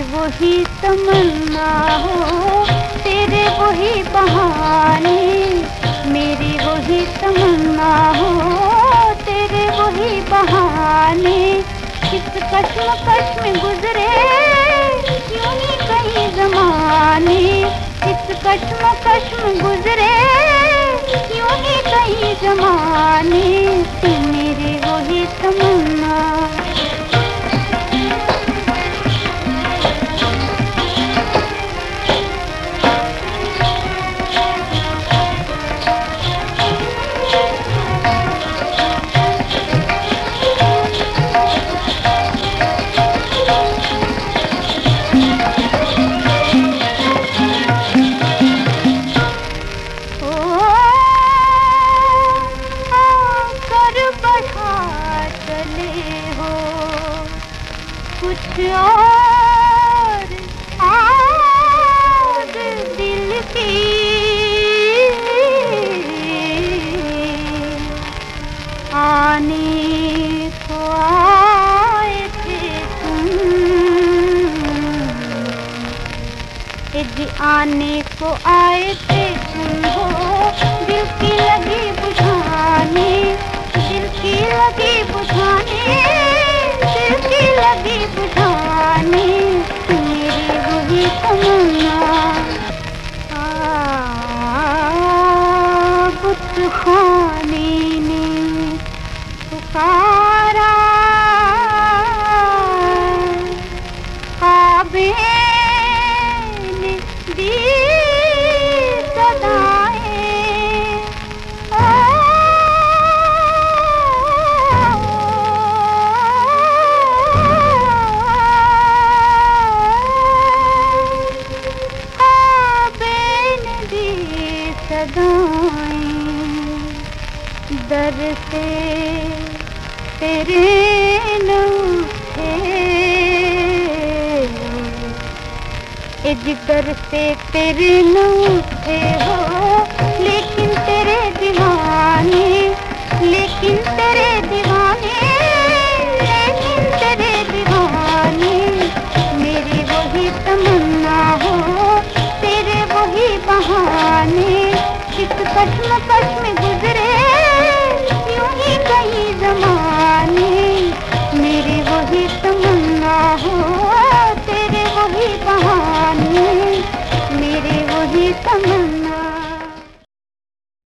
वही तमन्ना हो, तेरे वही बहाने। मेरी वही तमन्ना हो, तेरे वही बहाने। किस कश्म कश्म गुजरे, क्यों ही कहीं जमाने? किस कश्म कश्म गुजरे, क्यों ही कहीं जमाने? कुछ और आग दिल की आने को आए थे तुम। आने को आए थे लगी बुझाने मेरी वही तमन्ना बुत खाने ने पुकारा। दर से तेरे नूठे जिधर से तेरे नूठे हो, लेकिन तेरे दीवाने, लेकिन तेरे दीवाने, लेकिन तेरे दीवाने, मेरी वही तमन्ना हो, तेरे वही बहाने। कश्मकश में गुजर।